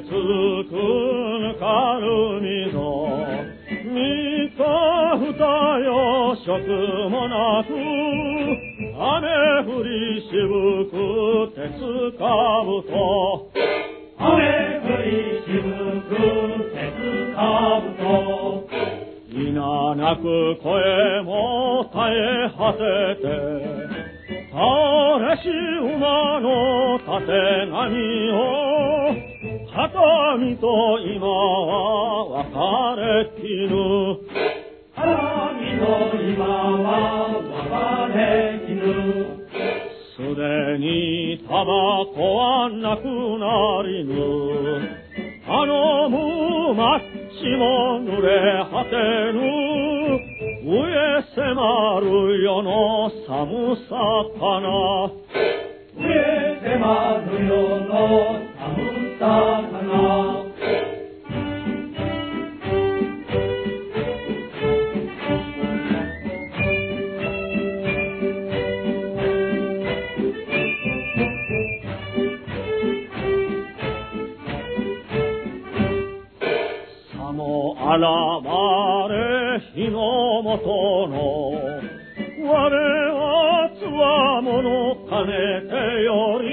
つくぬかるみぞ三と二よ食もなく雨降りしぶく鉄かぶと雨降りしぶく鉄かぶといななく声も絶え果てて倒れし馬の縦波を片身と今は別れきぬ花見の今は別れきぬすでにタバコはなくなりぬ。あのむ街も濡れ果てぬ。上迫る世の寒さかな。れ日の元の我はつわものかねてより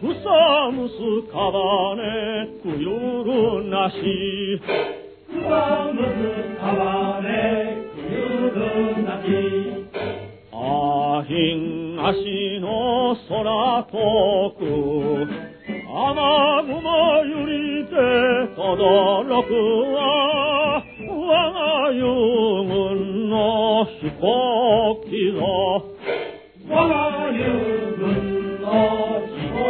ふさむすかばねくゆるなし。上むずかわれくゆるなきあひん足の空遠く雨轟くは我が遊軍の飛行機ぞ我が友軍の飛行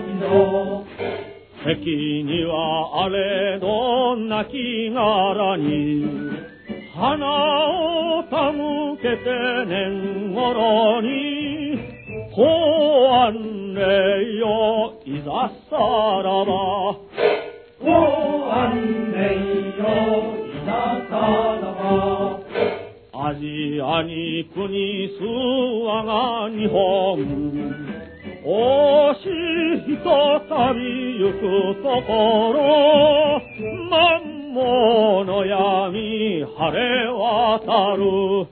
機ぞ敵にはあれど亡き柄に花を手向けて年頃に。公安礼よいざさらば。アジアに国すわが日本。惜しいひとたびゆくところ万物の闇晴れ渡る。